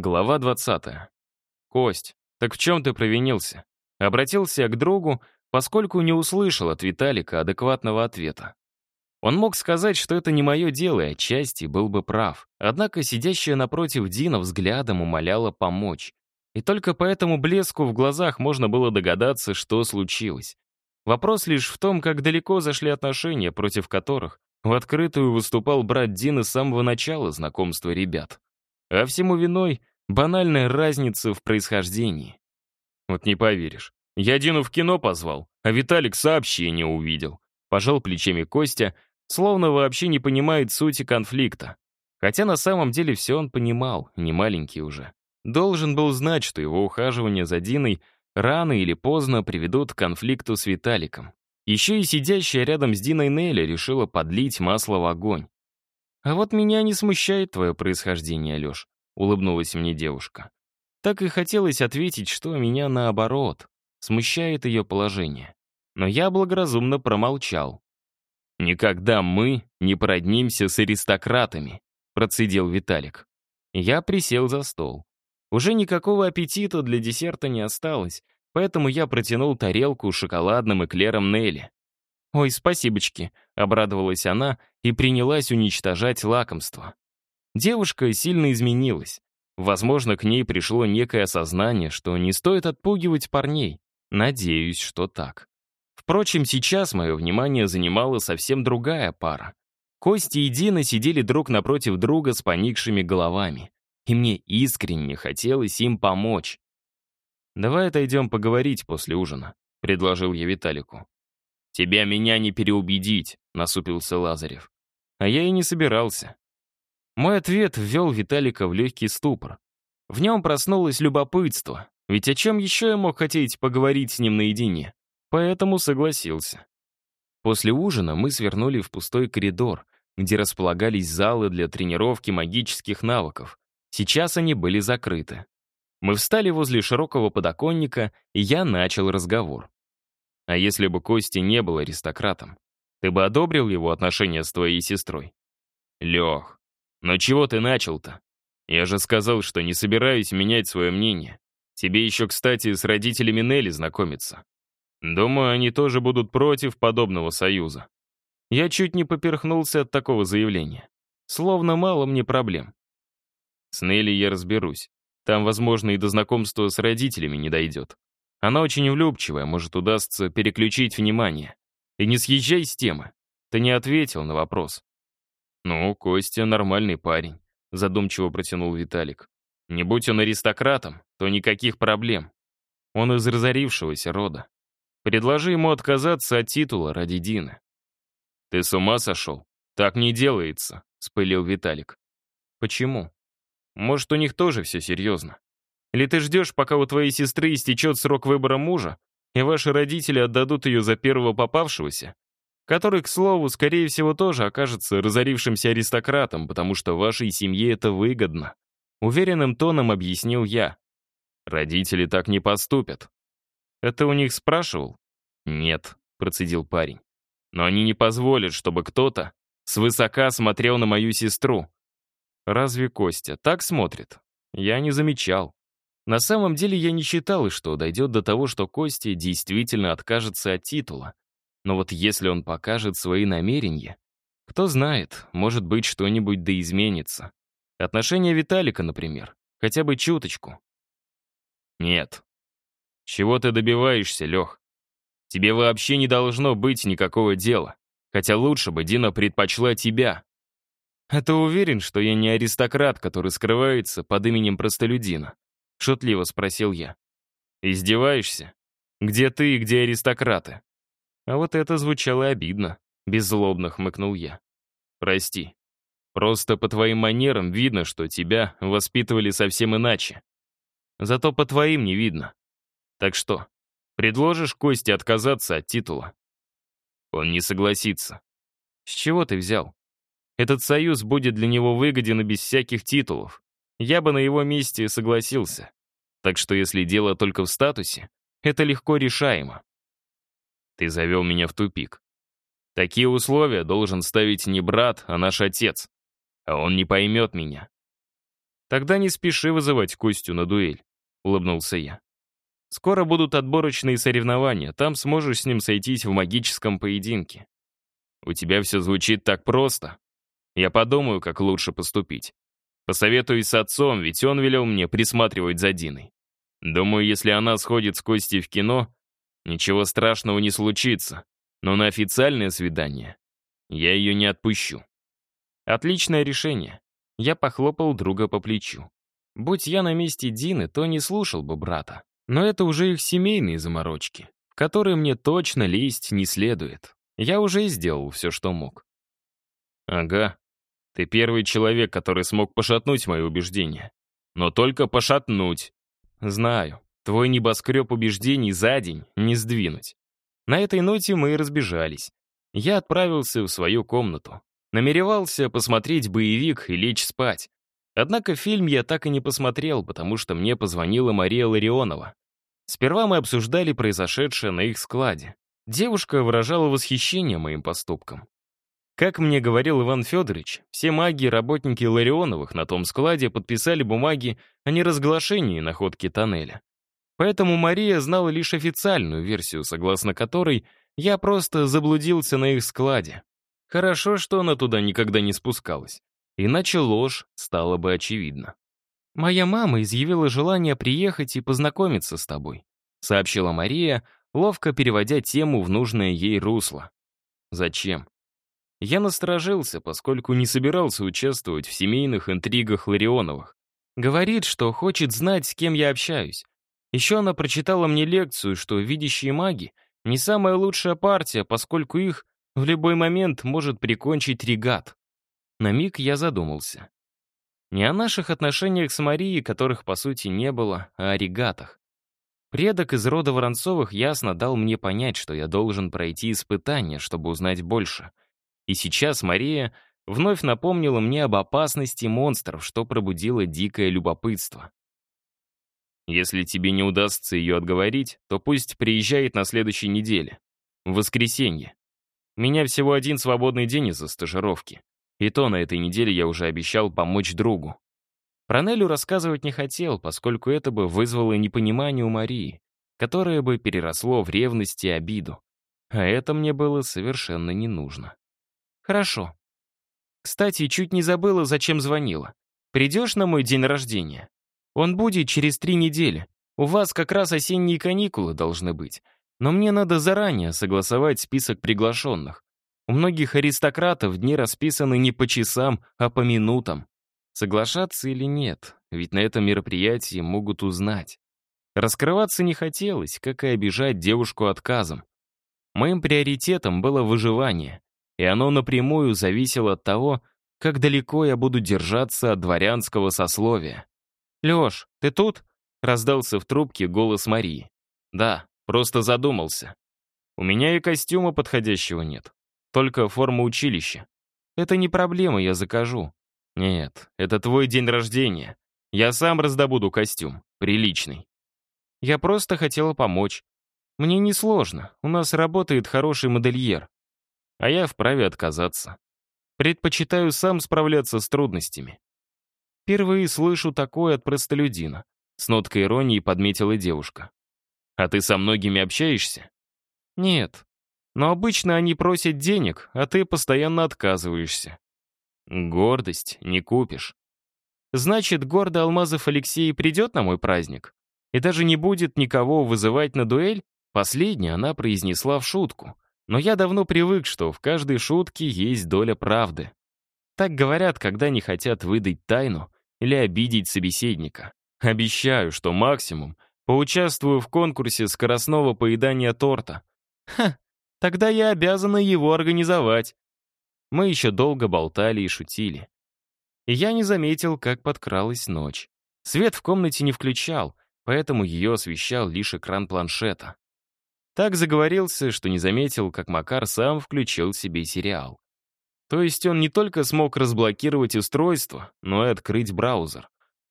Глава 20. «Кость, так в чем ты провинился?» Обратился я к другу, поскольку не услышал от Виталика адекватного ответа. Он мог сказать, что это не мое дело, и отчасти был бы прав. Однако сидящая напротив Дина взглядом умоляла помочь. И только по этому блеску в глазах можно было догадаться, что случилось. Вопрос лишь в том, как далеко зашли отношения, против которых в открытую выступал брат Дина с самого начала знакомства ребят. А всему виной банальная разница в происхождении. Вот не поверишь. Я Дину в кино позвал, а Виталик сообщение увидел. Пожал плечами Костя, словно вообще не понимает сути конфликта. Хотя на самом деле все он понимал, не маленький уже. Должен был знать, что его ухаживание за Диной рано или поздно приведут к конфликту с Виталиком. Еще и сидящая рядом с Диной Нелли решила подлить масло в огонь. «А вот меня не смущает твое происхождение, Алеш», — улыбнулась мне девушка. Так и хотелось ответить, что меня наоборот, смущает ее положение. Но я благоразумно промолчал. «Никогда мы не проднимся с аристократами», — процедил Виталик. Я присел за стол. Уже никакого аппетита для десерта не осталось, поэтому я протянул тарелку шоколадным эклером Нелли. «Ой, спасибочки», — обрадовалась она и принялась уничтожать лакомство. Девушка сильно изменилась. Возможно, к ней пришло некое осознание, что не стоит отпугивать парней. Надеюсь, что так. Впрочем, сейчас мое внимание занимала совсем другая пара. Кости и Дина сидели друг напротив друга с поникшими головами. И мне искренне хотелось им помочь. «Давай отойдем поговорить после ужина», — предложил я Виталику. «Тебя меня не переубедить», — насупился Лазарев. А я и не собирался. Мой ответ ввел Виталика в легкий ступор. В нем проснулось любопытство, ведь о чем еще я мог хотеть поговорить с ним наедине? Поэтому согласился. После ужина мы свернули в пустой коридор, где располагались залы для тренировки магических навыков. Сейчас они были закрыты. Мы встали возле широкого подоконника, и я начал разговор. А если бы Костя не был аристократом, ты бы одобрил его отношения с твоей сестрой? Лех, но чего ты начал-то? Я же сказал, что не собираюсь менять свое мнение. Тебе еще, кстати, с родителями Нелли знакомиться. Думаю, они тоже будут против подобного союза. Я чуть не поперхнулся от такого заявления. Словно мало мне проблем. С Нелли я разберусь. Там, возможно, и до знакомства с родителями не дойдет. Она очень влюбчивая, может, удастся переключить внимание. И не съезжай с темы. Ты не ответил на вопрос. «Ну, Костя нормальный парень», — задумчиво протянул Виталик. «Не будь он аристократом, то никаких проблем. Он из разорившегося рода. Предложи ему отказаться от титула ради Дины». «Ты с ума сошел? Так не делается», — спылил Виталик. «Почему? Может, у них тоже все серьезно? Или ты ждешь, пока у твоей сестры истечет срок выбора мужа, и ваши родители отдадут ее за первого попавшегося, который, к слову, скорее всего, тоже окажется разорившимся аристократом, потому что вашей семье это выгодно. Уверенным тоном объяснил я. Родители так не поступят. Это у них спрашивал? Нет, процедил парень. Но они не позволят, чтобы кто-то свысока смотрел на мою сестру. Разве Костя так смотрит? Я не замечал. На самом деле я не считал, что дойдет до того, что Костя действительно откажется от титула. Но вот если он покажет свои намерения, кто знает, может быть, что-нибудь да изменится. Отношение Виталика, например, хотя бы чуточку. Нет. Чего ты добиваешься, Лех? Тебе вообще не должно быть никакого дела. Хотя лучше бы Дина предпочла тебя. А ты уверен, что я не аристократ, который скрывается под именем простолюдина? — шутливо спросил я. «Издеваешься? Где ты и где аристократы?» А вот это звучало обидно, беззлобно хмыкнул я. «Прости. Просто по твоим манерам видно, что тебя воспитывали совсем иначе. Зато по твоим не видно. Так что, предложишь Косте отказаться от титула?» Он не согласится. «С чего ты взял? Этот союз будет для него выгоден и без всяких титулов я бы на его месте согласился. Так что если дело только в статусе, это легко решаемо. Ты завел меня в тупик. Такие условия должен ставить не брат, а наш отец. А он не поймет меня. Тогда не спеши вызывать Костю на дуэль, улыбнулся я. Скоро будут отборочные соревнования, там сможешь с ним сойтись в магическом поединке. У тебя все звучит так просто. Я подумаю, как лучше поступить. Посоветуюсь с отцом, ведь он велел мне присматривать за Диной. Думаю, если она сходит с Костей в кино, ничего страшного не случится. Но на официальное свидание я ее не отпущу. Отличное решение. Я похлопал друга по плечу. Будь я на месте Дины, то не слушал бы брата. Но это уже их семейные заморочки, которые мне точно лезть не следует. Я уже сделал все, что мог. Ага. Ты первый человек, который смог пошатнуть мои убеждения. Но только пошатнуть. Знаю. Твой небоскреб убеждений за день не сдвинуть. На этой ноте мы и разбежались. Я отправился в свою комнату. Намеревался посмотреть боевик и лечь спать. Однако фильм я так и не посмотрел, потому что мне позвонила Мария Ларионова. Сперва мы обсуждали произошедшее на их складе. Девушка выражала восхищение моим поступком. Как мне говорил Иван Федорович, все маги и работники Ларионовых на том складе подписали бумаги о неразглашении находки тоннеля. Поэтому Мария знала лишь официальную версию, согласно которой я просто заблудился на их складе. Хорошо, что она туда никогда не спускалась. Иначе ложь стала бы очевидна. «Моя мама изъявила желание приехать и познакомиться с тобой», сообщила Мария, ловко переводя тему в нужное ей русло. «Зачем?» Я насторожился, поскольку не собирался участвовать в семейных интригах Ларионовых. Говорит, что хочет знать, с кем я общаюсь. Еще она прочитала мне лекцию, что видящие маги — не самая лучшая партия, поскольку их в любой момент может прикончить регат. На миг я задумался. Не о наших отношениях с Марией, которых, по сути, не было, а о регатах. Предок из рода Воронцовых ясно дал мне понять, что я должен пройти испытание, чтобы узнать больше. И сейчас Мария вновь напомнила мне об опасности монстров, что пробудило дикое любопытство. Если тебе не удастся ее отговорить, то пусть приезжает на следующей неделе. В воскресенье. Меня всего один свободный день из-за стажировки. И то на этой неделе я уже обещал помочь другу. Про Нелю рассказывать не хотел, поскольку это бы вызвало непонимание у Марии, которое бы переросло в ревность и обиду. А это мне было совершенно не нужно. Хорошо. Кстати, чуть не забыла, зачем звонила. Придешь на мой день рождения? Он будет через три недели. У вас как раз осенние каникулы должны быть. Но мне надо заранее согласовать список приглашенных. У многих аристократов дни расписаны не по часам, а по минутам. Соглашаться или нет, ведь на этом мероприятии могут узнать. Раскрываться не хотелось, как и обижать девушку отказом. Моим приоритетом было выживание, и оно напрямую зависело от того, как далеко я буду держаться от дворянского сословия. «Лёш, ты тут?» — раздался в трубке голос Марии. «Да, просто задумался. У меня и костюма подходящего нет. Только форма училища. Это не проблема, я закажу. Нет, это твой день рождения. Я сам раздобуду костюм. Приличный. Я просто хотела помочь. Мне несложно, у нас работает хороший модельер. А я вправе отказаться. Предпочитаю сам справляться с трудностями. Впервые слышу такое от простолюдина. С ноткой иронии подметила девушка. А ты со многими общаешься? Нет. Но обычно они просят денег, а ты постоянно отказываешься. Гордость не купишь. Значит, гордо Алмазов Алексей придет на мой праздник? И даже не будет никого вызывать на дуэль? Последнее она произнесла в шутку. Но я давно привык, что в каждой шутке есть доля правды. Так говорят, когда не хотят выдать тайну или обидеть собеседника. Обещаю, что максимум поучаствую в конкурсе скоростного поедания торта. Ха, тогда я обязана его организовать. Мы еще долго болтали и шутили. И я не заметил, как подкралась ночь. Свет в комнате не включал, поэтому ее освещал лишь экран планшета. Так заговорился, что не заметил, как Макар сам включил себе сериал. То есть он не только смог разблокировать устройство, но и открыть браузер.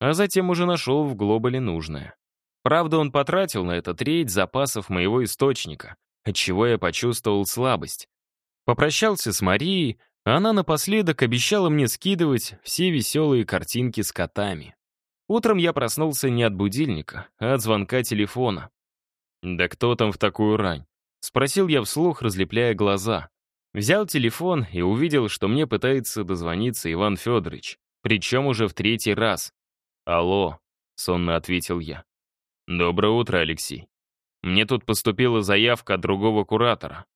А затем уже нашел в глобале нужное. Правда, он потратил на это треть запасов моего источника, отчего я почувствовал слабость. Попрощался с Марией, а она напоследок обещала мне скидывать все веселые картинки с котами. Утром я проснулся не от будильника, а от звонка телефона. «Да кто там в такую рань?» — спросил я вслух, разлепляя глаза. Взял телефон и увидел, что мне пытается дозвониться Иван Федорович, причем уже в третий раз. «Алло», — сонно ответил я. «Доброе утро, Алексей. Мне тут поступила заявка от другого куратора.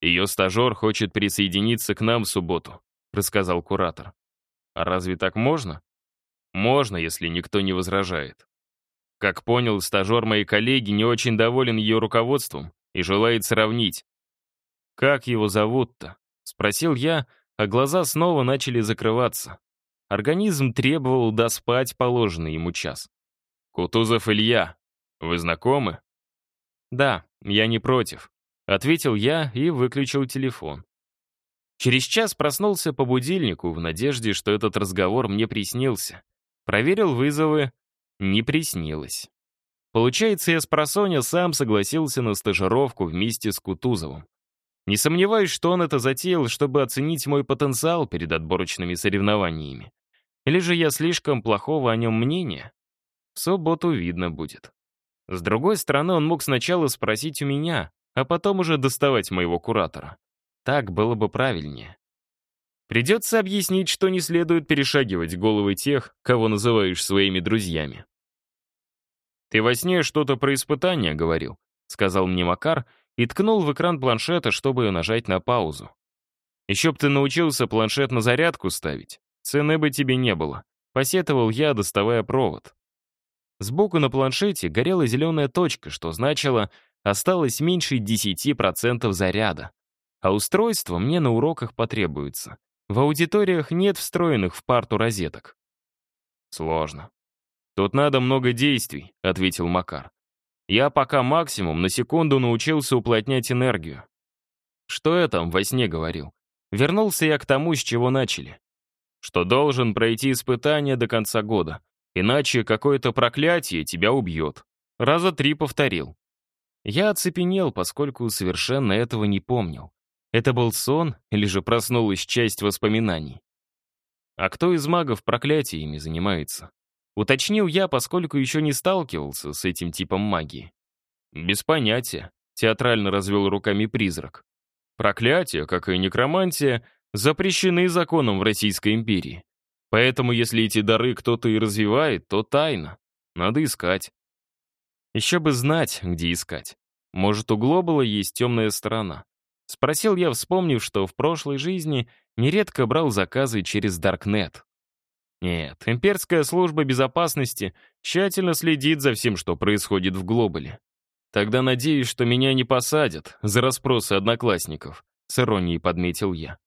Ее стажер хочет присоединиться к нам в субботу», — рассказал куратор. «А разве так можно?» «Можно, если никто не возражает». Как понял, стажер моей коллеги не очень доволен ее руководством и желает сравнить. «Как его зовут-то?» — спросил я, а глаза снова начали закрываться. Организм требовал доспать положенный ему час. «Кутузов Илья. Вы знакомы?» «Да, я не против», — ответил я и выключил телефон. Через час проснулся по будильнику в надежде, что этот разговор мне приснился. Проверил вызовы. Не приснилось. Получается, я с просоня сам согласился на стажировку вместе с Кутузовым. Не сомневаюсь, что он это затеял, чтобы оценить мой потенциал перед отборочными соревнованиями. Или же я слишком плохого о нем мнения? В субботу видно будет. С другой стороны, он мог сначала спросить у меня, а потом уже доставать моего куратора. Так было бы правильнее. Придется объяснить, что не следует перешагивать головы тех, кого называешь своими друзьями. «Ты во сне что-то про испытания говорил», — сказал мне Макар и ткнул в экран планшета, чтобы нажать на паузу. «Еще б ты научился планшет на зарядку ставить, цены бы тебе не было», — посетовал я, доставая провод. Сбоку на планшете горела зеленая точка, что значило, осталось меньше 10% заряда. А устройство мне на уроках потребуется. В аудиториях нет встроенных в парту розеток. Сложно. «Тут надо много действий», — ответил Макар. «Я пока максимум на секунду научился уплотнять энергию». Что я там во сне говорил? Вернулся я к тому, с чего начали. Что должен пройти испытание до конца года, иначе какое-то проклятие тебя убьет. Раза три повторил. Я оцепенел, поскольку совершенно этого не помнил. Это был сон или же проснулась часть воспоминаний? А кто из магов проклятиями занимается? Уточнил я, поскольку еще не сталкивался с этим типом магии. «Без понятия», — театрально развел руками призрак. «Проклятия, как и некромантия, запрещены законом в Российской империи. Поэтому, если эти дары кто-то и развивает, то тайна. Надо искать». Еще бы знать, где искать. Может, у Глобала есть темная сторона. Спросил я, вспомнив, что в прошлой жизни нередко брал заказы через Даркнет. Нет, имперская служба безопасности тщательно следит за всем, что происходит в Глобале. Тогда надеюсь, что меня не посадят за расспросы одноклассников, с иронией подметил я.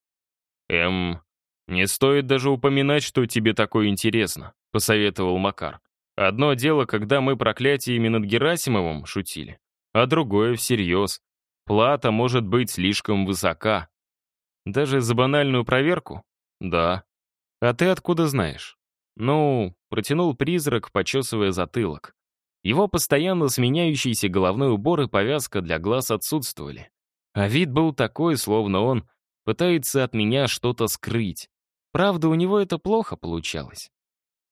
Эм, не стоит даже упоминать, что тебе такое интересно, посоветовал Макар. Одно дело, когда мы проклятиями над Герасимовым шутили, а другое всерьез. Плата может быть слишком высока. Даже за банальную проверку? Да. «А ты откуда знаешь?» «Ну...» — протянул призрак, почесывая затылок. Его постоянно сменяющийся головной убор и повязка для глаз отсутствовали. А вид был такой, словно он пытается от меня что-то скрыть. Правда, у него это плохо получалось.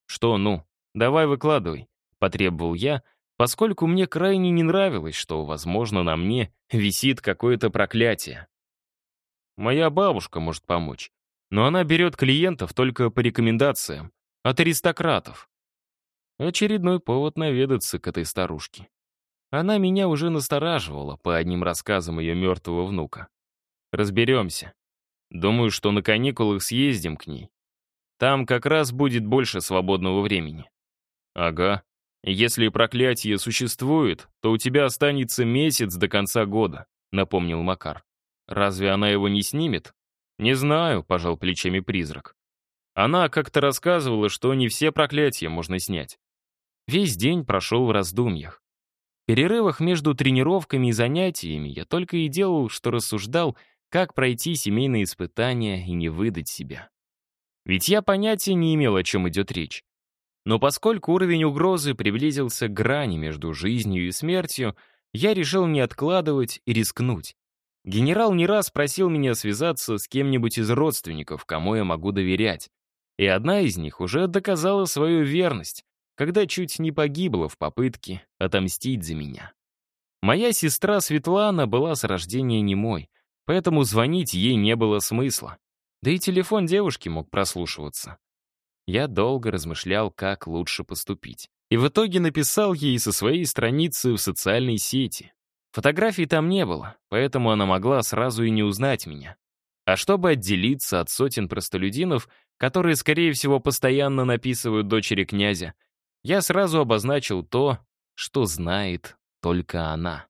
«Что, ну? Давай выкладывай», — потребовал я, поскольку мне крайне не нравилось, что, возможно, на мне висит какое-то проклятие. «Моя бабушка может помочь», но она берет клиентов только по рекомендациям, от аристократов. Очередной повод наведаться к этой старушке. Она меня уже настораживала по одним рассказам ее мертвого внука. Разберемся. Думаю, что на каникулах съездим к ней. Там как раз будет больше свободного времени. Ага. Если проклятие существует, то у тебя останется месяц до конца года, напомнил Макар. Разве она его не снимет? «Не знаю», — пожал плечами призрак. Она как-то рассказывала, что не все проклятия можно снять. Весь день прошел в раздумьях. В перерывах между тренировками и занятиями я только и делал, что рассуждал, как пройти семейные испытания и не выдать себя. Ведь я понятия не имел, о чем идет речь. Но поскольку уровень угрозы приблизился к грани между жизнью и смертью, я решил не откладывать и рискнуть. Генерал не раз просил меня связаться с кем-нибудь из родственников, кому я могу доверять. И одна из них уже доказала свою верность, когда чуть не погибла в попытке отомстить за меня. Моя сестра Светлана была с рождения немой, поэтому звонить ей не было смысла. Да и телефон девушки мог прослушиваться. Я долго размышлял, как лучше поступить. И в итоге написал ей со своей страницы в социальной сети. Фотографий там не было, поэтому она могла сразу и не узнать меня. А чтобы отделиться от сотен простолюдинов, которые, скорее всего, постоянно написывают дочери князя, я сразу обозначил то, что знает только она.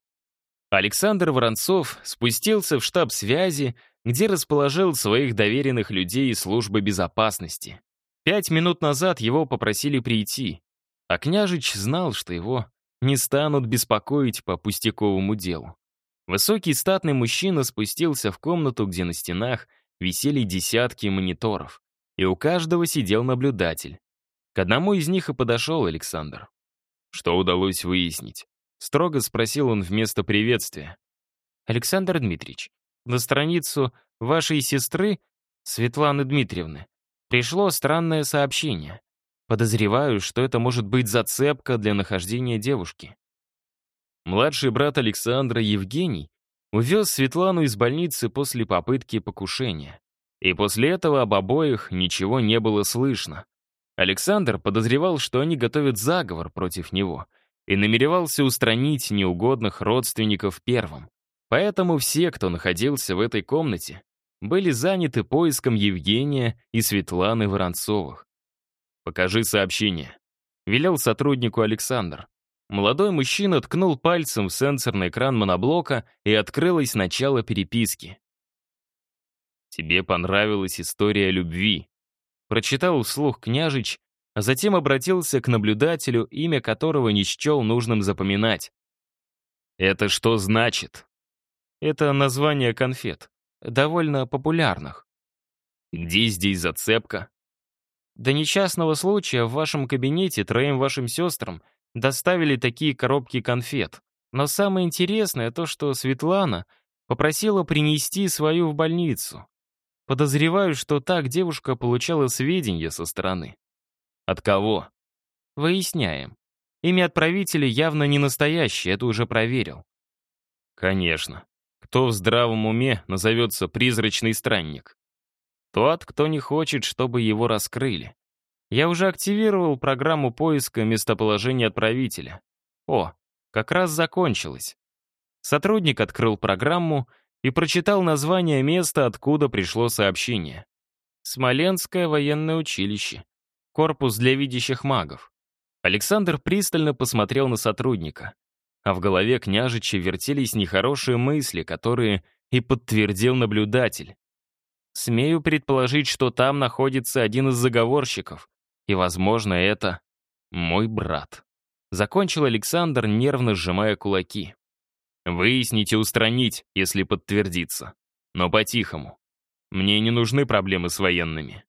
Александр Воронцов спустился в штаб связи, где расположил своих доверенных людей из службы безопасности. Пять минут назад его попросили прийти, а княжич знал, что его не станут беспокоить по пустяковому делу. Высокий статный мужчина спустился в комнату, где на стенах висели десятки мониторов, и у каждого сидел наблюдатель. К одному из них и подошел Александр. Что удалось выяснить? Строго спросил он вместо приветствия. «Александр Дмитриевич, на страницу вашей сестры, Светланы Дмитриевны, пришло странное сообщение. Подозреваю, что это может быть зацепка для нахождения девушки». Младший брат Александра, Евгений, увез Светлану из больницы после попытки покушения. И после этого об обоих ничего не было слышно. Александр подозревал, что они готовят заговор против него — и намеревался устранить неугодных родственников первым. Поэтому все, кто находился в этой комнате, были заняты поиском Евгения и Светланы Воронцовых. «Покажи сообщение», — велел сотруднику Александр. Молодой мужчина ткнул пальцем в сенсорный экран моноблока и открылось начало переписки. «Тебе понравилась история любви», — прочитал вслух княжич а затем обратился к наблюдателю, имя которого не счел нужным запоминать. «Это что значит?» «Это название конфет, довольно популярных». «Где здесь зацепка?» До несчастного случая в вашем кабинете троим вашим сестрам доставили такие коробки конфет. Но самое интересное то, что Светлана попросила принести свою в больницу. Подозреваю, что так девушка получала сведения со стороны. От кого? Выясняем. Имя отправителя явно не настоящее, это уже проверил. Конечно. Кто в здравом уме назовется призрачный странник? Тот, кто не хочет, чтобы его раскрыли. Я уже активировал программу поиска местоположения отправителя. О, как раз закончилось. Сотрудник открыл программу и прочитал название места, откуда пришло сообщение. Смоленское военное училище. Корпус для видящих магов. Александр пристально посмотрел на сотрудника. А в голове княжича вертелись нехорошие мысли, которые и подтвердил наблюдатель. Смею предположить, что там находится один из заговорщиков, и, возможно, это мой брат. Закончил Александр, нервно сжимая кулаки. Выяснить и устранить, если подтвердится. Но по-тихому. Мне не нужны проблемы с военными.